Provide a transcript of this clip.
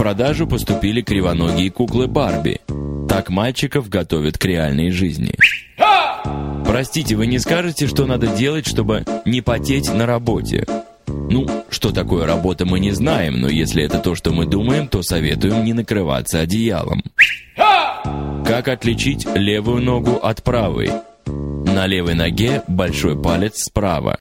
продажу поступили кривоногие куклы Барби. Так мальчиков готовят к реальной жизни. Простите, вы не скажете, что надо делать, чтобы не потеть на работе? Ну, что такое работа, мы не знаем, но если это то, что мы думаем, то советуем не накрываться одеялом. Как отличить левую ногу от правой? На левой ноге большой палец справа,